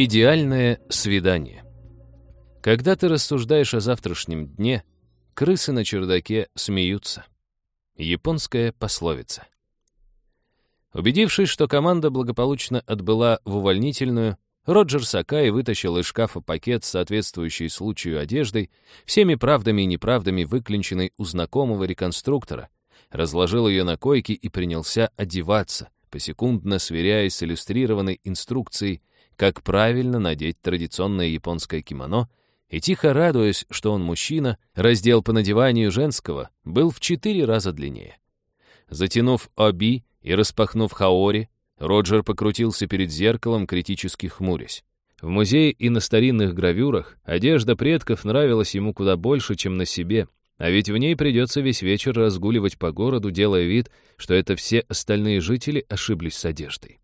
Идеальное свидание. Когда ты рассуждаешь о завтрашнем дне, крысы на чердаке смеются. Японская пословица. Убедившись, что команда благополучно отбыла в увольнительную, Роджер Сакай вытащил из шкафа пакет с соответствующей случаю одеждой, всеми правдами и неправдами выклинченной у знакомого реконструктора, разложил ее на койке и принялся одеваться, посекундно сверяясь с иллюстрированной инструкцией как правильно надеть традиционное японское кимоно, и тихо радуясь, что он мужчина, раздел по надеванию женского был в четыре раза длиннее. Затянув оби и распахнув хаори, Роджер покрутился перед зеркалом, критически хмурясь. В музее и на старинных гравюрах одежда предков нравилась ему куда больше, чем на себе, а ведь в ней придется весь вечер разгуливать по городу, делая вид, что это все остальные жители ошиблись с одеждой.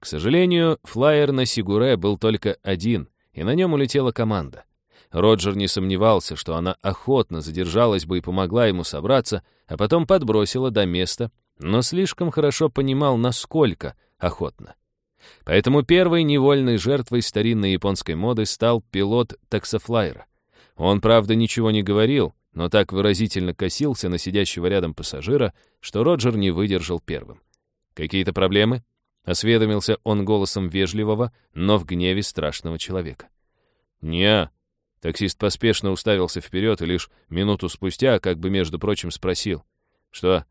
К сожалению, флайер на Сигуре был только один, и на нем улетела команда. Роджер не сомневался, что она охотно задержалась бы и помогла ему собраться, а потом подбросила до места, но слишком хорошо понимал, насколько охотно. Поэтому первой невольной жертвой старинной японской моды стал пилот таксофлайера. Он, правда, ничего не говорил, но так выразительно косился на сидящего рядом пассажира, что Роджер не выдержал первым. «Какие-то проблемы?» Осведомился он голосом вежливого, но в гневе страшного человека. не Таксист поспешно уставился вперед и лишь минуту спустя, как бы, между прочим, спросил. «Что,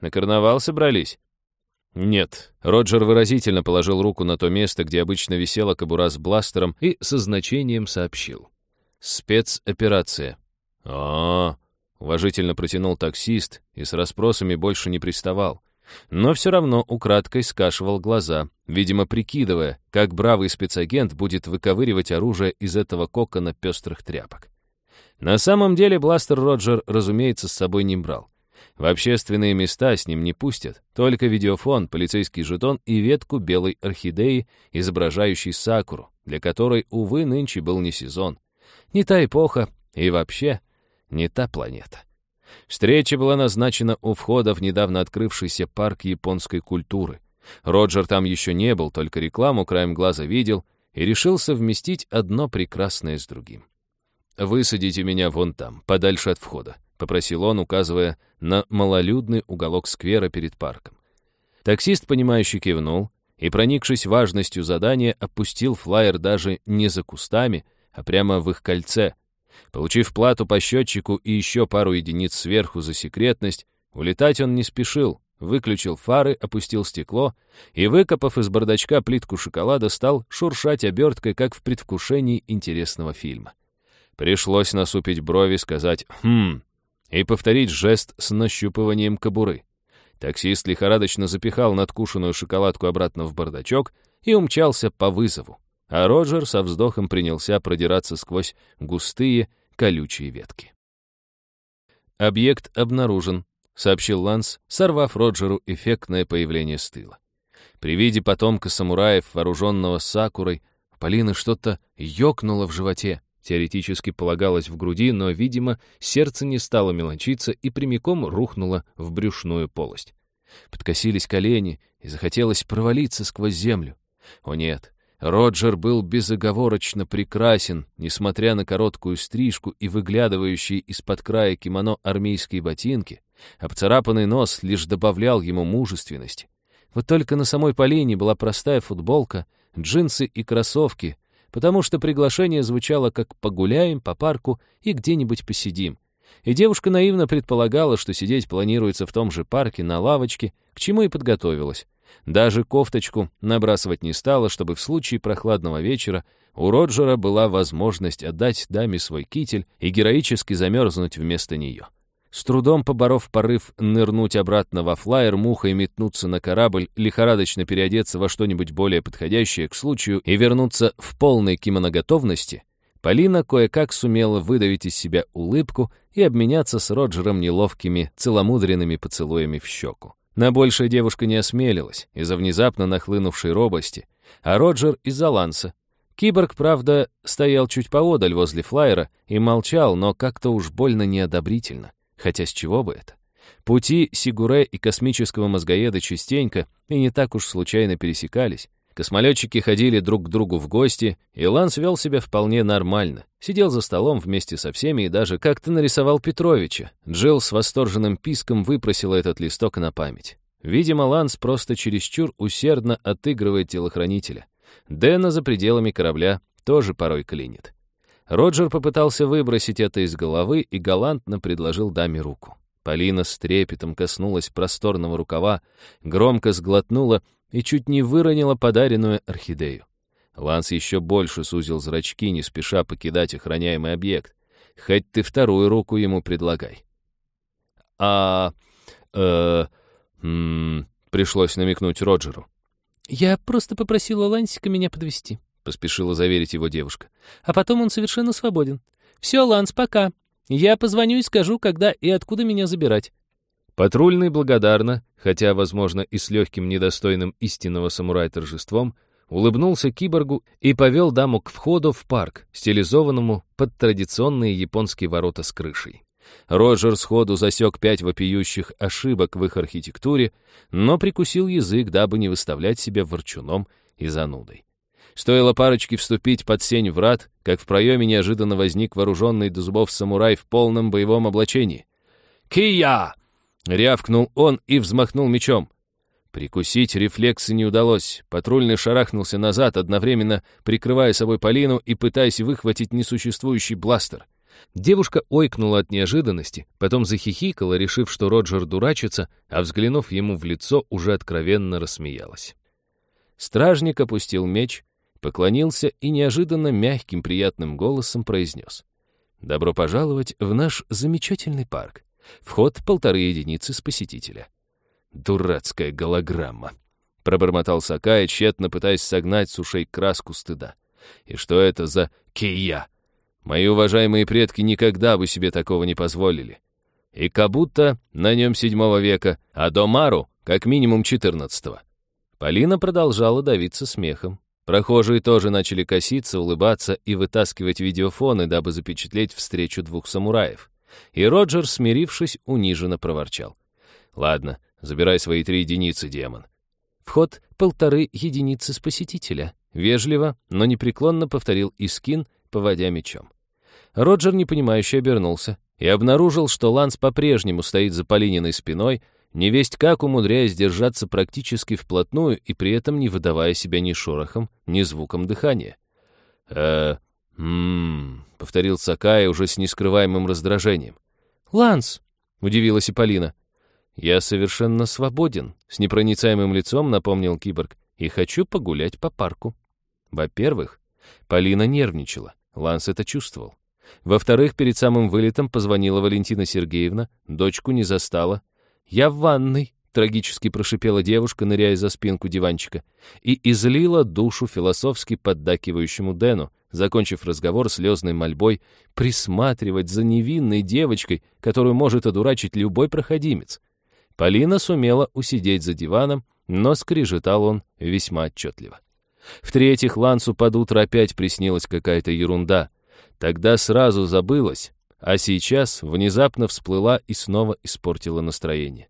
на карнавал собрались?» «Нет». Роджер выразительно положил руку на то место, где обычно висела кобура с бластером, и со значением сообщил. «Спецоперация». «А-а-а», уважительно протянул таксист и с расспросами больше не приставал но все равно украдкой скашивал глаза, видимо, прикидывая, как бравый спецагент будет выковыривать оружие из этого кокона пестрых тряпок. На самом деле бластер Роджер, разумеется, с собой не брал. В общественные места с ним не пустят, только видеофон, полицейский жетон и ветку белой орхидеи, изображающей сакуру, для которой, увы, нынче был не сезон. Не та эпоха и вообще не та планета. Встреча была назначена у входа в недавно открывшийся парк японской культуры. Роджер там еще не был, только рекламу краем глаза видел и решил совместить одно прекрасное с другим. «Высадите меня вон там, подальше от входа», — попросил он, указывая на малолюдный уголок сквера перед парком. Таксист, понимающий, кивнул и, проникшись важностью задания, опустил флайер даже не за кустами, а прямо в их кольце — Получив плату по счетчику и еще пару единиц сверху за секретность, улетать он не спешил, выключил фары, опустил стекло и, выкопав из бардачка плитку шоколада, стал шуршать оберткой, как в предвкушении интересного фильма. Пришлось насупить брови, сказать «хм» и повторить жест с нащупыванием кобуры. Таксист лихорадочно запихал надкушенную шоколадку обратно в бардачок и умчался по вызову а Роджер со вздохом принялся продираться сквозь густые колючие ветки. «Объект обнаружен», — сообщил Ланс, сорвав Роджеру эффектное появление с тыла. При виде потомка самураев, вооруженного сакурой, Полины что-то ёкнуло в животе. Теоретически полагалось в груди, но, видимо, сердце не стало мелочиться и прямиком рухнуло в брюшную полость. Подкосились колени, и захотелось провалиться сквозь землю. О нет, Роджер был безоговорочно прекрасен, несмотря на короткую стрижку и выглядывающие из-под края кимоно армейские ботинки. Обцарапанный нос лишь добавлял ему мужественности. Вот только на самой Полине была простая футболка, джинсы и кроссовки, потому что приглашение звучало как «погуляем по парку и где-нибудь посидим». И девушка наивно предполагала, что сидеть планируется в том же парке на лавочке, к чему и подготовилась. Даже кофточку набрасывать не стала, чтобы в случае прохладного вечера у Роджера была возможность отдать даме свой китель и героически замерзнуть вместо нее. С трудом поборов порыв нырнуть обратно во флайер, мухой метнуться на корабль, лихорадочно переодеться во что-нибудь более подходящее к случаю и вернуться в полной кимоноготовности, Полина кое-как сумела выдавить из себя улыбку и обменяться с Роджером неловкими, целомудренными поцелуями в щеку. На большее девушка не осмелилась из-за внезапно нахлынувшей робости, а Роджер из-за ланса. Киборг, правда, стоял чуть поодаль возле флайера и молчал, но как-то уж больно неодобрительно. Хотя с чего бы это? Пути Сигуре и космического мозгоеда частенько и не так уж случайно пересекались. Космолетчики ходили друг к другу в гости, и Ланс вел себя вполне нормально. Сидел за столом вместе со всеми и даже как-то нарисовал Петровича. Джилл с восторженным писком выпросила этот листок на память. Видимо, Ланс просто чересчур усердно отыгрывает телохранителя. Дэна за пределами корабля тоже порой клинит. Роджер попытался выбросить это из головы и галантно предложил даме руку. Полина с трепетом коснулась просторного рукава, громко сглотнула и чуть не выронила подаренную орхидею. Ланс еще больше сузил зрачки, не спеша покидать охраняемый объект. Хоть ты вторую руку ему предлагай. А... э... М пришлось намекнуть Роджеру. «Я просто попросила Лансика меня подвести, поспешила заверить его девушка. «А потом он совершенно свободен. Все, Ланс, пока. Я позвоню и скажу, когда и откуда меня забирать». Патрульный благодарно, хотя, возможно, и с легким недостойным истинного самурая торжеством, улыбнулся киборгу и повел даму к входу в парк, стилизованному под традиционные японские ворота с крышей. Роджер сходу засек пять вопиющих ошибок в их архитектуре, но прикусил язык, дабы не выставлять себя ворчуном и занудой. Стоило парочке вступить под сень врат, как в проеме неожиданно возник вооруженный до зубов самурай в полном боевом облачении. «Кия!» — рявкнул он и взмахнул мечом. Прикусить рефлексы не удалось. Патрульный шарахнулся назад, одновременно прикрывая собой Полину и пытаясь выхватить несуществующий бластер. Девушка ойкнула от неожиданности, потом захихикала, решив, что Роджер дурачится, а взглянув ему в лицо, уже откровенно рассмеялась. Стражник опустил меч, поклонился и неожиданно мягким приятным голосом произнес. «Добро пожаловать в наш замечательный парк. Вход полторы единицы с посетителя». «Дурацкая голограмма», — пробормотал Сакай, тщетно пытаясь согнать с ушей краску стыда. «И что это за кия? Мои уважаемые предки никогда бы себе такого не позволили. И Кабута на нем седьмого века, а Домару как минимум четырнадцатого». Полина продолжала давиться смехом. Прохожие тоже начали коситься, улыбаться и вытаскивать видеофоны, дабы запечатлеть встречу двух самураев. И Роджер, смирившись, униженно проворчал. «Ладно, забирай свои три единицы, демон». Вход полторы единицы с посетителя. Вежливо, но непреклонно повторил Искин, поводя мечом. Роджер непонимающе обернулся и обнаружил, что Ланс по-прежнему стоит за Полининой спиной, невесть как умудряясь держаться практически вплотную и при этом не выдавая себя ни шорохом, ни звуком дыхания. э «М-м-м», повторил Сакая уже с нескрываемым раздражением. «Ланс!» — удивилась и Полина. «Я совершенно свободен», — с непроницаемым лицом напомнил киборг, «и хочу погулять по парку». Во-первых, Полина нервничала, Ланс это чувствовал. Во-вторых, перед самым вылетом позвонила Валентина Сергеевна, дочку не застала, «Я в ванной», — трагически прошипела девушка, ныряя за спинку диванчика, и излила душу философски поддакивающему Дэну, закончив разговор слезной мольбой присматривать за невинной девочкой, которую может одурачить любой проходимец. Полина сумела усидеть за диваном, но скрежетал он весьма отчетливо. В-третьих, Лансу под утро опять приснилась какая-то ерунда. Тогда сразу забылась, а сейчас внезапно всплыла и снова испортила настроение.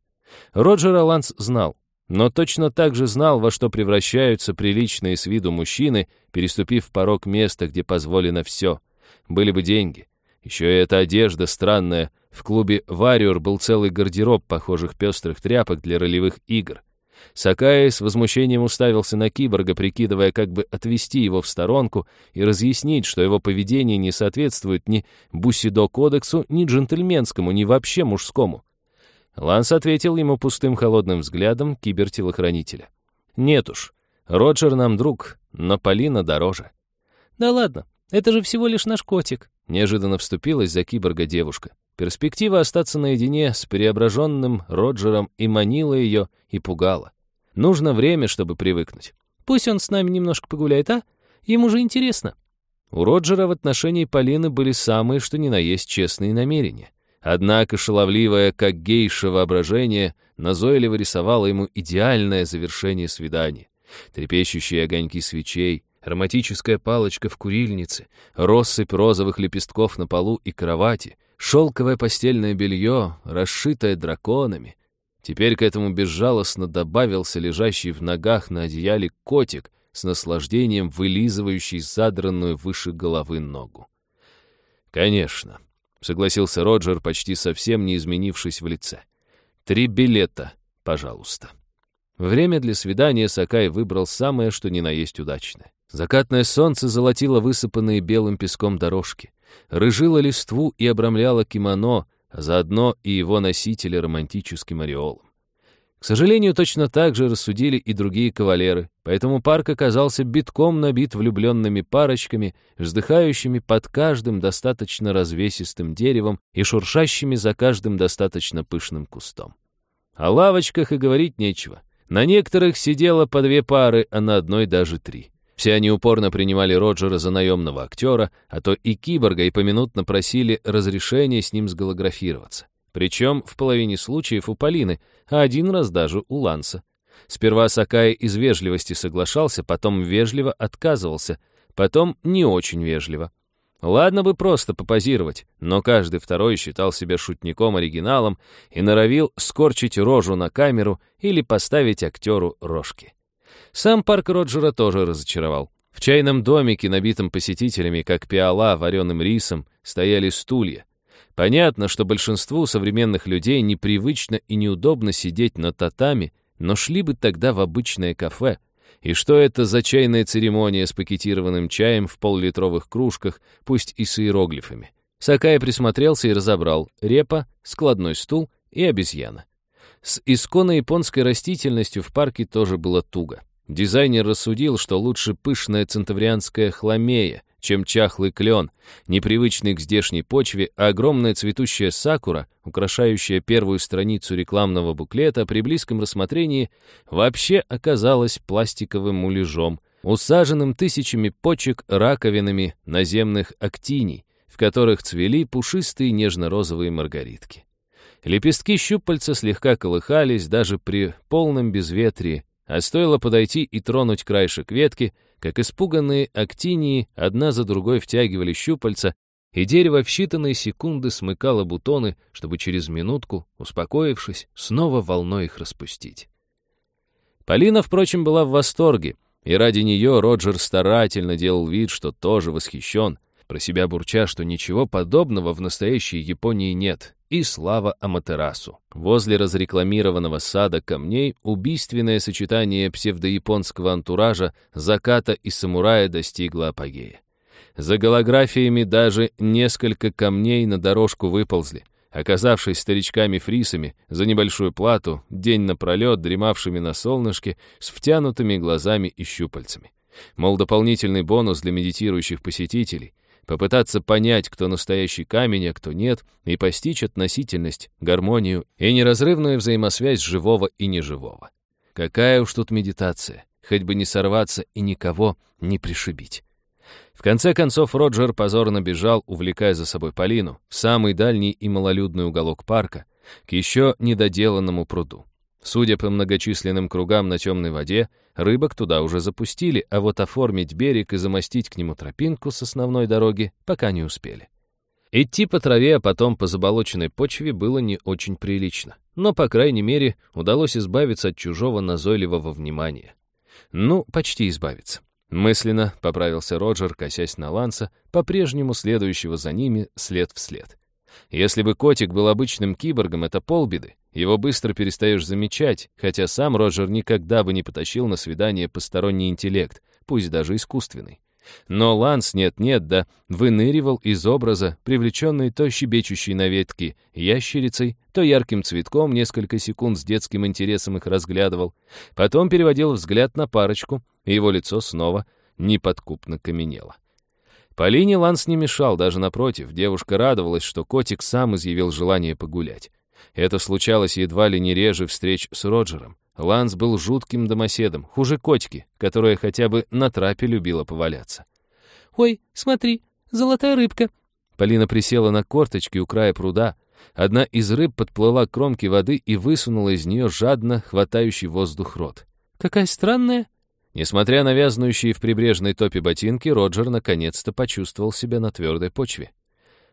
Роджер Ланс знал, но точно так же знал, во что превращаются приличные с виду мужчины, переступив порог места, где позволено все. Были бы деньги. Еще и эта одежда странная. В клубе «Вариор» был целый гардероб похожих пестрых тряпок для ролевых игр. Сакаи с возмущением уставился на киборга, прикидывая, как бы отвести его в сторонку и разъяснить, что его поведение не соответствует ни Бусидо-кодексу, ни джентльменскому, ни вообще мужскому. Ланс ответил ему пустым холодным взглядом кибертелохранителя. «Нет уж, Роджер нам друг, но Полина дороже». «Да ладно, это же всего лишь наш котик», — неожиданно вступилась за киборга девушка. Перспектива остаться наедине с преображенным Роджером и манила ее, и пугала. Нужно время, чтобы привыкнуть. «Пусть он с нами немножко погуляет, а? Ему же интересно». У Роджера в отношении Полины были самые, что ни на есть, честные намерения. Однако шаловливое, как гейша воображение, назойливо рисовало ему идеальное завершение свидания. Трепещущие огоньки свечей, ароматическая палочка в курильнице, россыпь розовых лепестков на полу и кровати, шелковое постельное белье, расшитое драконами. Теперь к этому безжалостно добавился лежащий в ногах на одеяле котик, с наслаждением вылизывающий задранную выше головы ногу. «Конечно», — согласился Роджер, почти совсем не изменившись в лице. «Три билета, пожалуйста». Время для свидания Сакай выбрал самое, что ни на есть удачное. Закатное солнце золотило высыпанные белым песком дорожки, рыжило листву и обрамляло кимоно, а заодно и его носители романтическим ореолом. К сожалению, точно так же рассудили и другие кавалеры, поэтому парк оказался битком набит влюбленными парочками, вздыхающими под каждым достаточно развесистым деревом и шуршащими за каждым достаточно пышным кустом. О лавочках и говорить нечего. На некоторых сидело по две пары, а на одной даже три. Все они упорно принимали Роджера за наемного актера, а то и киборга, и поминутно просили разрешения с ним сголографироваться. Причем в половине случаев у Полины, а один раз даже у Ланса. Сперва Сакай из вежливости соглашался, потом вежливо отказывался, потом не очень вежливо. Ладно бы просто попозировать, но каждый второй считал себя шутником-оригиналом и норовил скорчить рожу на камеру или поставить актеру рожки. Сам парк Роджера тоже разочаровал. В чайном домике, набитом посетителями, как пиала вареным рисом, стояли стулья. Понятно, что большинству современных людей непривычно и неудобно сидеть на татами, но шли бы тогда в обычное кафе. И что это за чайная церемония с пакетированным чаем в поллитровых кружках, пусть и с иероглифами? Сакай присмотрелся и разобрал репа, складной стул и обезьяна. С исконно японской растительностью в парке тоже было туго. Дизайнер рассудил, что лучше пышная центаврианская хламея, чем чахлый клен, непривычный к здешней почве, а огромная цветущая сакура, украшающая первую страницу рекламного буклета, при близком рассмотрении вообще оказалась пластиковым муляжом, усаженным тысячами почек раковинами наземных актиний, в которых цвели пушистые нежно-розовые маргаритки. Лепестки щупальца слегка колыхались даже при полном безветрии, а стоило подойти и тронуть краешек ветки — как испуганные актинии одна за другой втягивали щупальца, и дерево в считанные секунды смыкало бутоны, чтобы через минутку, успокоившись, снова волной их распустить. Полина, впрочем, была в восторге, и ради нее Роджер старательно делал вид, что тоже восхищен, про себя бурча, что ничего подобного в настоящей Японии нет, и слава Аматерасу. Возле разрекламированного сада камней убийственное сочетание псевдояпонского антуража, заката и самурая достигло апогея. За голографиями даже несколько камней на дорожку выползли, оказавшись старичками-фрисами за небольшую плату, день напролет дремавшими на солнышке с втянутыми глазами и щупальцами. Мол, дополнительный бонус для медитирующих посетителей, попытаться понять, кто настоящий камень, а кто нет, и постичь относительность, гармонию и неразрывную взаимосвязь живого и неживого. Какая уж тут медитация, хоть бы не сорваться и никого не пришибить. В конце концов Роджер позорно бежал, увлекая за собой Полину, в самый дальний и малолюдный уголок парка, к еще недоделанному пруду. Судя по многочисленным кругам на темной воде, рыбок туда уже запустили, а вот оформить берег и замостить к нему тропинку с основной дороги пока не успели. Идти по траве, а потом по заболоченной почве было не очень прилично. Но, по крайней мере, удалось избавиться от чужого назойливого внимания. Ну, почти избавиться. Мысленно поправился Роджер, косясь на Ланса, по-прежнему следующего за ними след в след. Если бы котик был обычным киборгом, это полбеды. Его быстро перестаешь замечать, хотя сам Роджер никогда бы не потащил на свидание посторонний интеллект, пусть даже искусственный. Но Ланс нет-нет, да выныривал из образа, привлеченный то щебечущей на ветке ящерицей, то ярким цветком, несколько секунд с детским интересом их разглядывал, потом переводил взгляд на парочку, и его лицо снова неподкупно каменело. Полине Ланс не мешал, даже напротив, девушка радовалась, что котик сам изъявил желание погулять. Это случалось едва ли не реже встреч с Роджером. Ланс был жутким домоседом, хуже котики, которая хотя бы на трапе любила поваляться. «Ой, смотри, золотая рыбка!» Полина присела на корточки у края пруда. Одна из рыб подплыла к кромке воды и высунула из нее жадно хватающий воздух рот. «Какая странная!» Несмотря на вязнущие в прибрежной топе ботинки, Роджер наконец-то почувствовал себя на твердой почве.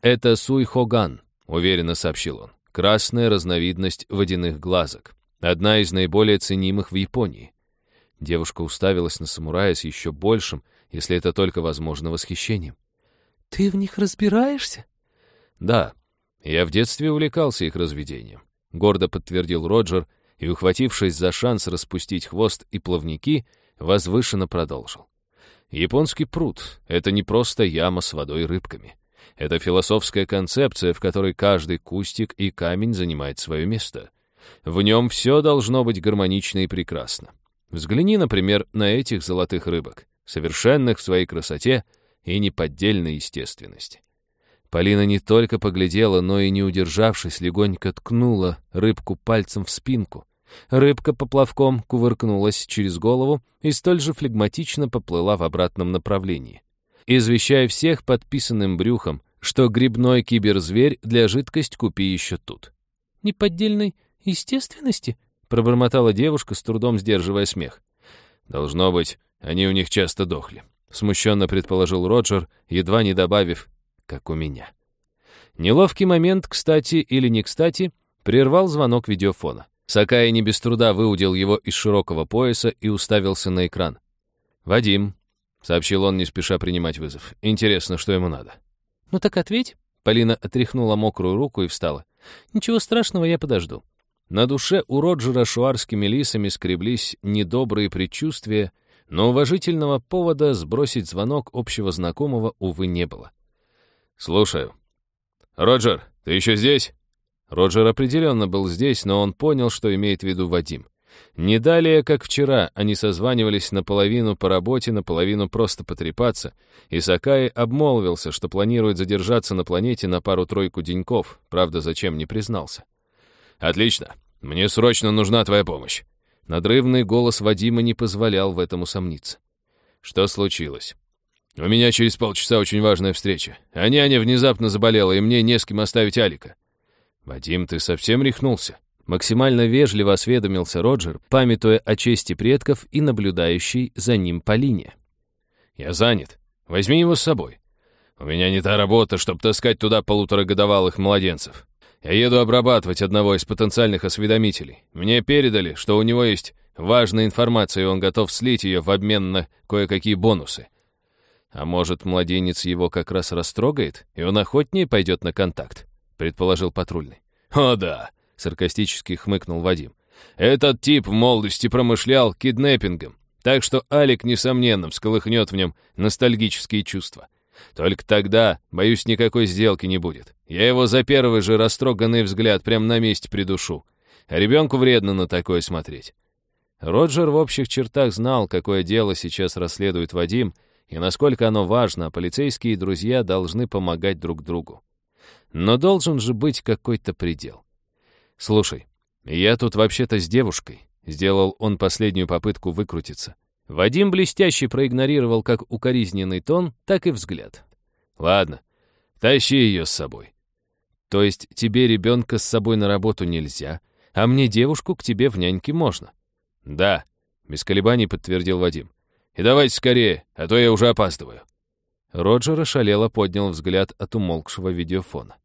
«Это суйхоган», — уверенно сообщил он. «Красная разновидность водяных глазок. Одна из наиболее ценимых в Японии. Девушка уставилась на самурая с еще большим, если это только возможно, восхищением. «Ты в них разбираешься?» «Да, я в детстве увлекался их разведением», — гордо подтвердил Роджер и, ухватившись за шанс распустить хвост и плавники, возвышенно продолжил. «Японский пруд — это не просто яма с водой и рыбками. Это философская концепция, в которой каждый кустик и камень занимает свое место. В нем все должно быть гармонично и прекрасно. Взгляни, например, на этих золотых рыбок, совершенных в своей красоте и неподдельной естественности. Полина не только поглядела, но и, не удержавшись, легонько ткнула рыбку пальцем в спинку. Рыбка поплавком кувыркнулась через голову и столь же флегматично поплыла в обратном направлении, извещая всех подписанным брюхом, что грибной киберзверь для жидкость купи еще тут. «Неподдельной естественности?» пробормотала девушка, с трудом сдерживая смех. «Должно быть, они у них часто дохли», — смущенно предположил Роджер, едва не добавив, как у меня. Неловкий момент, кстати или не кстати, прервал звонок видеофона. Сакай не без труда выудил его из широкого пояса и уставился на экран. «Вадим», — сообщил он, не спеша принимать вызов. «Интересно, что ему надо?» «Ну так ответь». Полина отряхнула мокрую руку и встала. «Ничего страшного, я подожду». На душе у Роджера шуарскими лисами скреблись недобрые предчувствия, но уважительного повода сбросить звонок общего знакомого, увы, не было. «Слушаю». «Роджер, ты еще здесь?» Роджер определенно был здесь, но он понял, что имеет в виду Вадим. Не далее, как вчера, они созванивались наполовину по работе, наполовину просто потрепаться, и Сакай обмолвился, что планирует задержаться на планете на пару-тройку деньков, правда, зачем не признался. «Отлично. Мне срочно нужна твоя помощь». Надрывный голос Вадима не позволял в этом усомниться. «Что случилось?» «У меня через полчаса очень важная встреча. А няня внезапно заболела, и мне не с кем оставить Алика». «Вадим, ты совсем рехнулся?» Максимально вежливо осведомился Роджер, памятуя о чести предков и наблюдающий за ним по линии. «Я занят. Возьми его с собой. У меня не та работа, чтобы таскать туда полуторагодовалых младенцев. Я еду обрабатывать одного из потенциальных осведомителей. Мне передали, что у него есть важная информация, и он готов слить ее в обмен на кое-какие бонусы. А может, младенец его как раз растрогает, и он охотнее пойдет на контакт, предположил патрульный. «О да», — саркастически хмыкнул Вадим. «Этот тип в молодости промышлял киднеппингом, так что Алик, несомненно, всколыхнет в нем ностальгические чувства. Только тогда, боюсь, никакой сделки не будет. Я его за первый же растроганный взгляд прямо на месте придушу. А ребенку вредно на такое смотреть. Роджер в общих чертах знал, какое дело сейчас расследует Вадим, и насколько оно важно, а полицейские друзья должны помогать друг другу. Но должен же быть какой-то предел. «Слушай, я тут вообще-то с девушкой», — сделал он последнюю попытку выкрутиться. Вадим блестяще проигнорировал как укоризненный тон, так и взгляд. «Ладно, тащи ее с собой». «То есть тебе ребенка с собой на работу нельзя, а мне девушку к тебе в няньке можно?» «Да», — без колебаний подтвердил Вадим. «И давайте скорее, а то я уже опаздываю». Роджер ошалело поднял взгляд от умолкшего видеофона.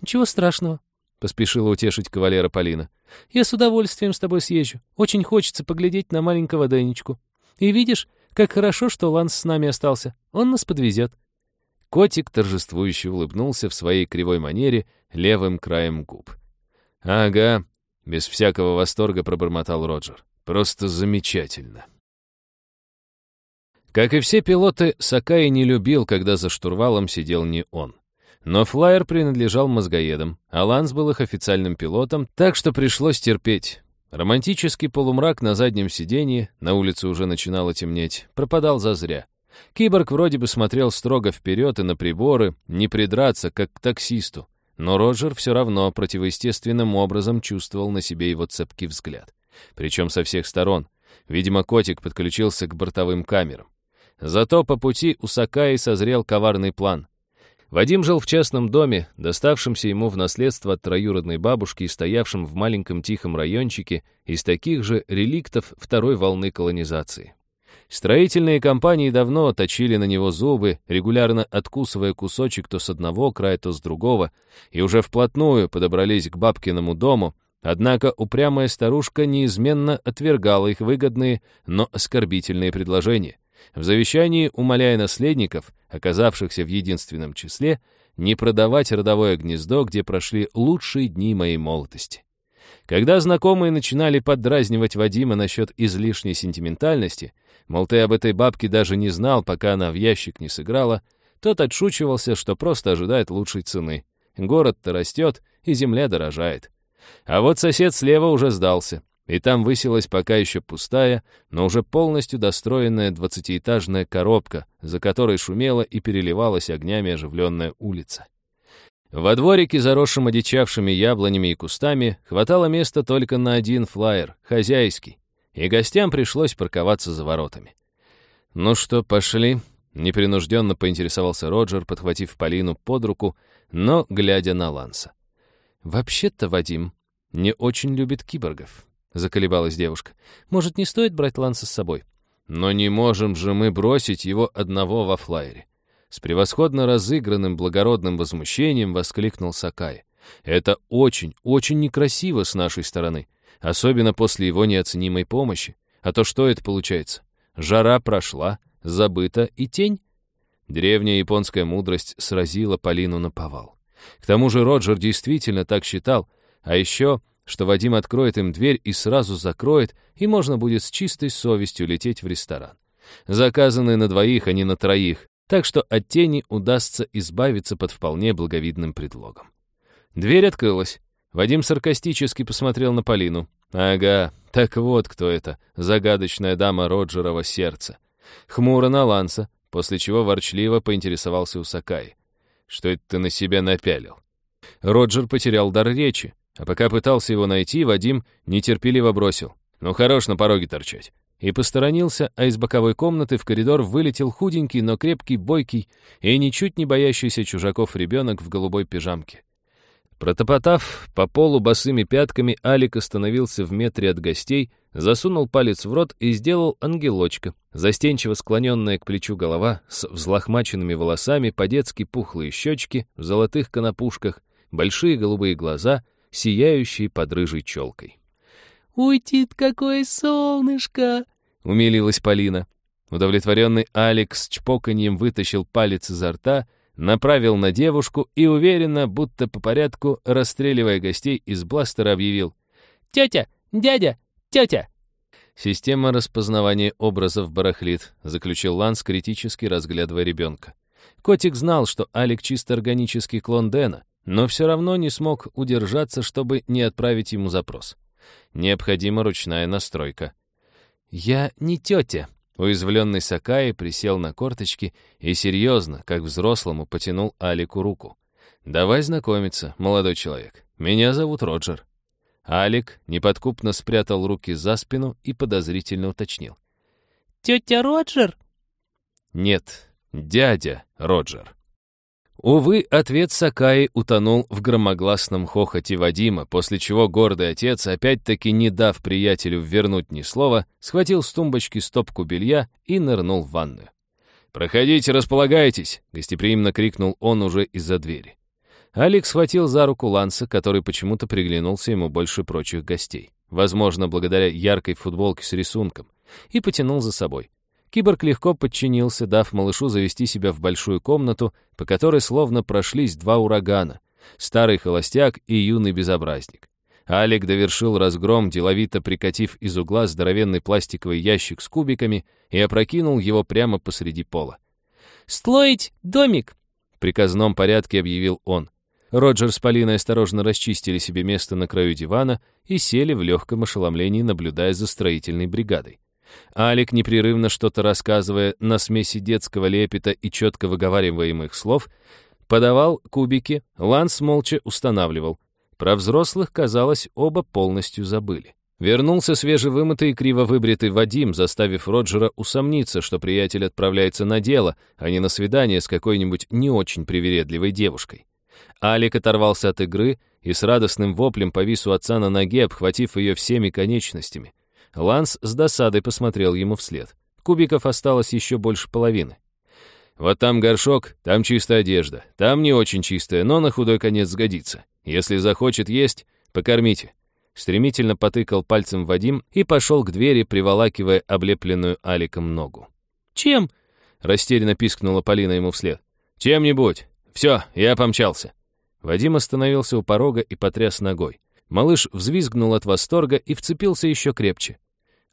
«Ничего страшного», — поспешила утешить кавалера Полина. «Я с удовольствием с тобой съезжу. Очень хочется поглядеть на маленького Дэнечку. И видишь, как хорошо, что Ланс с нами остался. Он нас подвезет». Котик торжествующе улыбнулся в своей кривой манере левым краем губ. «Ага», — без всякого восторга пробормотал Роджер. «Просто замечательно». Как и все пилоты, Сакай не любил, когда за штурвалом сидел не он. Но флайер принадлежал мозгоедам, а Ланс был их официальным пилотом, так что пришлось терпеть. Романтический полумрак на заднем сиденье, на улице уже начинало темнеть, пропадал зазря. Киборг вроде бы смотрел строго вперед и на приборы, не придраться, как к таксисту. Но Роджер все равно противоестественным образом чувствовал на себе его цепкий взгляд. Причем со всех сторон. Видимо, котик подключился к бортовым камерам. Зато по пути у Сакаи созрел коварный план. Вадим жил в частном доме, доставшемся ему в наследство от троюродной бабушки и стоявшем в маленьком тихом райончике из таких же реликтов второй волны колонизации. Строительные компании давно точили на него зубы, регулярно откусывая кусочек то с одного края, то с другого, и уже вплотную подобрались к бабкиному дому, Однако упрямая старушка неизменно отвергала их выгодные, но оскорбительные предложения, в завещании умоляя наследников, оказавшихся в единственном числе, не продавать родовое гнездо, где прошли лучшие дни моей молодости. Когда знакомые начинали поддразнивать Вадима насчет излишней сентиментальности, мол, ты об этой бабке даже не знал, пока она в ящик не сыграла, тот отшучивался, что просто ожидает лучшей цены. Город-то растет, и земля дорожает. А вот сосед слева уже сдался, и там высилась пока еще пустая, но уже полностью достроенная двадцатиэтажная коробка, за которой шумела и переливалась огнями оживленная улица. Во дворике, заросшем одичавшими яблонями и кустами, хватало места только на один флайер, хозяйский, и гостям пришлось парковаться за воротами. «Ну что, пошли?» — непринужденно поинтересовался Роджер, подхватив Полину под руку, но глядя на Ланса. «Вообще-то, Вадим, не очень любит киборгов», — заколебалась девушка. «Может, не стоит брать Ланса с собой?» «Но не можем же мы бросить его одного во флайере». С превосходно разыгранным благородным возмущением воскликнул Сакай. «Это очень, очень некрасиво с нашей стороны, особенно после его неоценимой помощи. А то что это получается? Жара прошла, забыта и тень?» Древняя японская мудрость сразила Полину на повал. К тому же Роджер действительно так считал, а еще, что Вадим откроет им дверь и сразу закроет, и можно будет с чистой совестью лететь в ресторан. Заказанный на двоих, а не на троих, так что от тени удастся избавиться под вполне благовидным предлогом. Дверь открылась. Вадим саркастически посмотрел на Полину. «Ага, так вот кто это, загадочная дама Роджерова сердца». Хмуро на Ланса, после чего ворчливо поинтересовался у Сакаи. «Что это ты на себя напялил?» Роджер потерял дар речи, а пока пытался его найти, Вадим нетерпеливо бросил. «Ну, хорош на пороге торчать и посторонился, а из боковой комнаты в коридор вылетел худенький, но крепкий, бойкий и ничуть не боящийся чужаков ребенок в голубой пижамке. Протопотав по полу босыми пятками, Алик остановился в метре от гостей, засунул палец в рот и сделал ангелочка, застенчиво склоненная к плечу голова, с взлохмаченными волосами, по-детски пухлые щечки, в золотых конопушках, большие голубые глаза, сияющие под рыжей челкой. «Уйти какое солнышко!» — умилилась Полина. Удовлетворенный Алекс с чпоканьем вытащил палец изо рта, направил на девушку и уверенно, будто по порядку, расстреливая гостей из бластера, объявил «Тетя! Дядя! Тетя!» «Система распознавания образов барахлит», — заключил Ланс, критически разглядывая ребенка. Котик знал, что Алик чисто органический клон Дэна, но все равно не смог удержаться, чтобы не отправить ему запрос. Необходима ручная настройка. «Я не тетя», Уязвленный Сакаи присел на корточки и серьезно, как взрослому, потянул Алику руку. «Давай знакомиться, молодой человек. Меня зовут Роджер». Алик неподкупно спрятал руки за спину и подозрительно уточнил. «Тетя Роджер?» «Нет, дядя Роджер». Увы, ответ Сакаи утонул в громогласном хохоте Вадима, после чего гордый отец, опять-таки не дав приятелю вернуть ни слова, схватил с тумбочки стопку белья и нырнул в ванную. «Проходите, располагайтесь!» — гостеприимно крикнул он уже из-за двери. Алекс схватил за руку Ланса, который почему-то приглянулся ему больше прочих гостей, возможно, благодаря яркой футболке с рисунком, и потянул за собой. Киборг легко подчинился, дав малышу завести себя в большую комнату, по которой словно прошлись два урагана — старый холостяк и юный безобразник. Алик довершил разгром, деловито прикатив из угла здоровенный пластиковый ящик с кубиками и опрокинул его прямо посреди пола. «Строить домик!» — в приказном порядке объявил он. Роджер с Полиной осторожно расчистили себе место на краю дивана и сели в легком ошеломлении, наблюдая за строительной бригадой. Алик, непрерывно что-то рассказывая на смеси детского лепета и четко выговариваемых слов, подавал кубики, Ланс молча устанавливал. Про взрослых, казалось, оба полностью забыли. Вернулся свежевымытый и криво выбритый Вадим, заставив Роджера усомниться, что приятель отправляется на дело, а не на свидание с какой-нибудь не очень привередливой девушкой. Алик оторвался от игры и с радостным воплем повис у отца на ноге, обхватив ее всеми конечностями. Ланс с досадой посмотрел ему вслед. Кубиков осталось еще больше половины. «Вот там горшок, там чистая одежда, там не очень чистая, но на худой конец сгодится. Если захочет есть, покормите. стремительно потыкал пальцем Вадим и пошел к двери, приволакивая облепленную Аликом ногу. «Чем?» — растерянно пискнула Полина ему вслед. «Чем-нибудь. Все, я помчался». Вадим остановился у порога и потряс ногой. Малыш взвизгнул от восторга и вцепился еще крепче.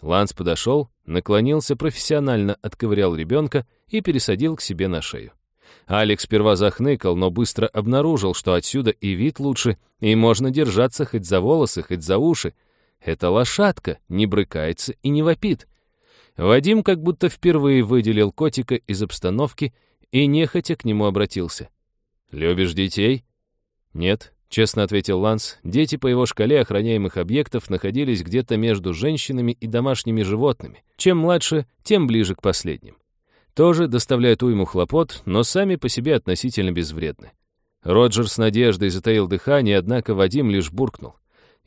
Ланс подошел, наклонился, профессионально отковырял ребенка и пересадил к себе на шею. Алекс сперва захныкал, но быстро обнаружил, что отсюда и вид лучше, и можно держаться хоть за волосы, хоть за уши. Эта лошадка не брыкается и не вопит. Вадим как будто впервые выделил котика из обстановки и нехотя к нему обратился. «Любишь детей?» «Нет», — честно ответил Ланс. «Дети по его шкале охраняемых объектов находились где-то между женщинами и домашними животными. Чем младше, тем ближе к последним. Тоже доставляют уйму хлопот, но сами по себе относительно безвредны». Роджер с надеждой затаил дыхание, однако Вадим лишь буркнул.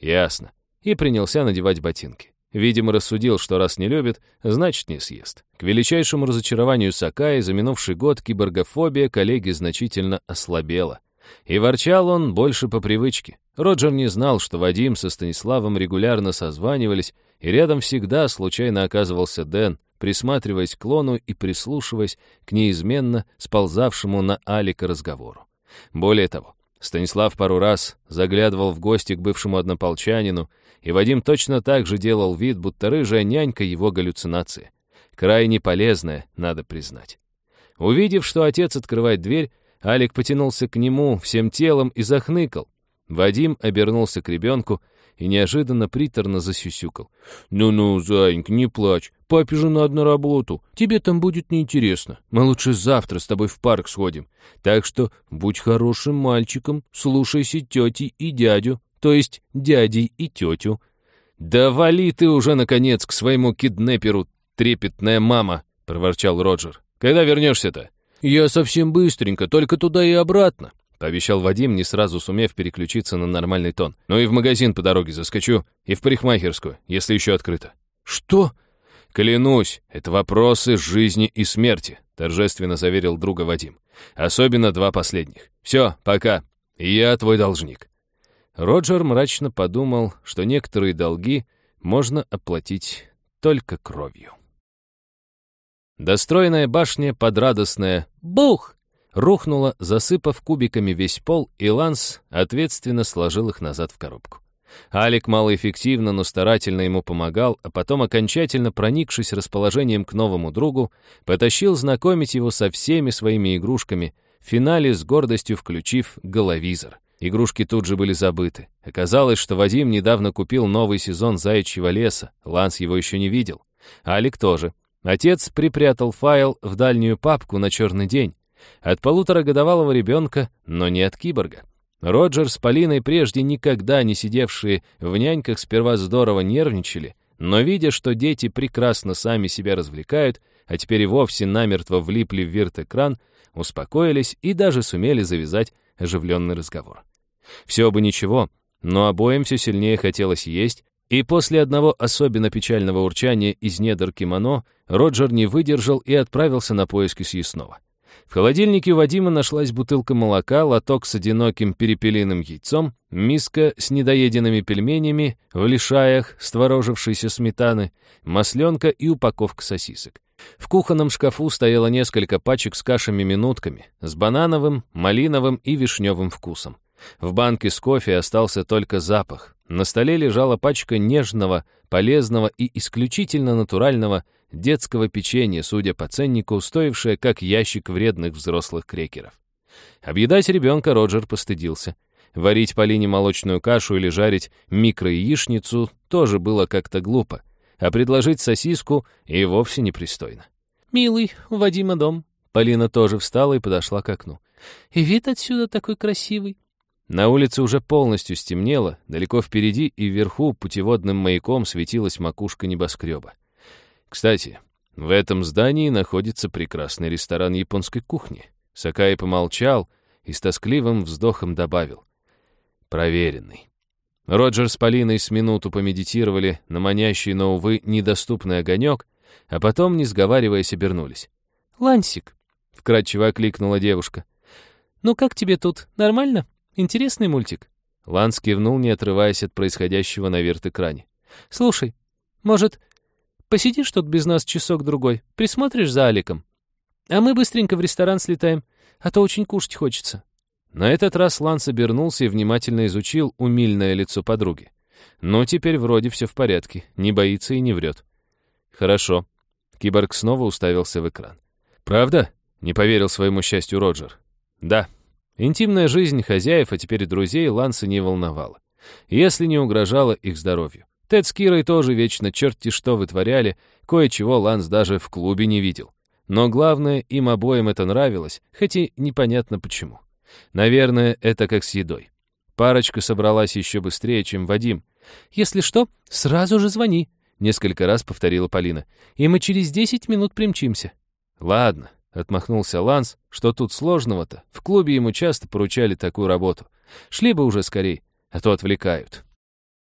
«Ясно». И принялся надевать ботинки. Видимо, рассудил, что раз не любит, значит, не съест. К величайшему разочарованию Сакаи за минувший год киборгофобия коллеги значительно ослабела. И ворчал он больше по привычке. Роджер не знал, что Вадим со Станиславом регулярно созванивались, и рядом всегда случайно оказывался Дэн, присматриваясь к клону и прислушиваясь к неизменно сползавшему на Алика разговору. Более того, Станислав пару раз заглядывал в гости к бывшему однополчанину, и Вадим точно так же делал вид, будто рыжая нянька его галлюцинации. Крайне полезная, надо признать. Увидев, что отец открывает дверь, Алик потянулся к нему всем телом и захныкал. Вадим обернулся к ребенку и неожиданно приторно засюсюкал. «Ну-ну, зайенька, не плачь. Папе же надо на работу. Тебе там будет неинтересно. Мы лучше завтра с тобой в парк сходим. Так что будь хорошим мальчиком, слушайся тети и дядю то есть дядей и тетю. «Да вали ты уже, наконец, к своему киднеперу, трепетная мама!» — проворчал Роджер. «Когда вернешься-то?» «Я совсем быстренько, только туда и обратно», — пообещал Вадим, не сразу сумев переключиться на нормальный тон. «Ну и в магазин по дороге заскочу, и в парикмахерскую, если еще открыто». «Что?» «Клянусь, это вопросы жизни и смерти», — торжественно заверил друга Вадим. «Особенно два последних. Все, пока. Я твой должник». Роджер мрачно подумал, что некоторые долги можно оплатить только кровью. Достроенная башня подрадостная «Бух!» рухнула, засыпав кубиками весь пол, и Ланс ответственно сложил их назад в коробку. Алик малоэффективно, но старательно ему помогал, а потом, окончательно проникшись расположением к новому другу, потащил знакомить его со всеми своими игрушками, в финале с гордостью включив головизор — Игрушки тут же были забыты. Оказалось, что Вадим недавно купил новый сезон «Заячьего леса». Ланс его еще не видел. Алик тоже. Отец припрятал файл в дальнюю папку на черный день. От полуторагодовалого ребенка, но не от киборга. Роджер с Полиной, прежде никогда не сидевшие в няньках, сперва здорово нервничали, но видя, что дети прекрасно сами себя развлекают, а теперь и вовсе намертво влипли в вирт-экран, успокоились и даже сумели завязать оживленный разговор. Все бы ничего, но обоим все сильнее хотелось есть, и после одного особенно печального урчания из недр кимоно Роджер не выдержал и отправился на поиски съестного. В холодильнике у Вадима нашлась бутылка молока, лоток с одиноким перепелиным яйцом, миска с недоеденными пельменями, в лишаях творожившейся сметаны, масленка и упаковка сосисок. В кухонном шкафу стояло несколько пачек с кашами-минутками, с банановым, малиновым и вишневым вкусом. В банке с кофе остался только запах. На столе лежала пачка нежного, полезного и исключительно натурального детского печенья, судя по ценнику, стоившее как ящик вредных взрослых крекеров. Объедать ребенка Роджер постыдился. Варить Полине молочную кашу или жарить микрояичницу тоже было как-то глупо, а предложить сосиску и вовсе непристойно. «Милый, у Вадима дом». Полина тоже встала и подошла к окну. «И вид отсюда такой красивый». На улице уже полностью стемнело, далеко впереди и вверху путеводным маяком светилась макушка небоскреба. Кстати, в этом здании находится прекрасный ресторан японской кухни. Сакай помолчал и с тоскливым вздохом добавил. Проверенный. Роджер с Полиной с минуту помедитировали на манящий, но, увы, недоступный огонек, а потом, не сговариваясь, обернулись. «Лансик», — вкратчиво окликнула девушка. «Ну как тебе тут? Нормально?» Интересный мультик». Ланс кивнул, не отрываясь от происходящего на верт-экране. «Слушай, может, посидишь тут без нас часок-другой, присмотришь за Аликом? А мы быстренько в ресторан слетаем, а то очень кушать хочется». На этот раз Ланс обернулся и внимательно изучил умильное лицо подруги. Но теперь вроде все в порядке, не боится и не врет. «Хорошо». Киборг снова уставился в экран. «Правда?» — не поверил своему счастью Роджер. «Да». Интимная жизнь хозяев, а теперь и друзей, Ланса не волновала. Если не угрожала их здоровью. Тед с Кирой тоже вечно черти что вытворяли, кое-чего Ланс даже в клубе не видел. Но главное, им обоим это нравилось, хоть и непонятно почему. Наверное, это как с едой. Парочка собралась еще быстрее, чем Вадим. «Если что, сразу же звони», — несколько раз повторила Полина. «И мы через десять минут примчимся». «Ладно», — отмахнулся Ланс, «что тут сложного-то? В клубе ему часто поручали такую работу. Шли бы уже скорей, а то отвлекают».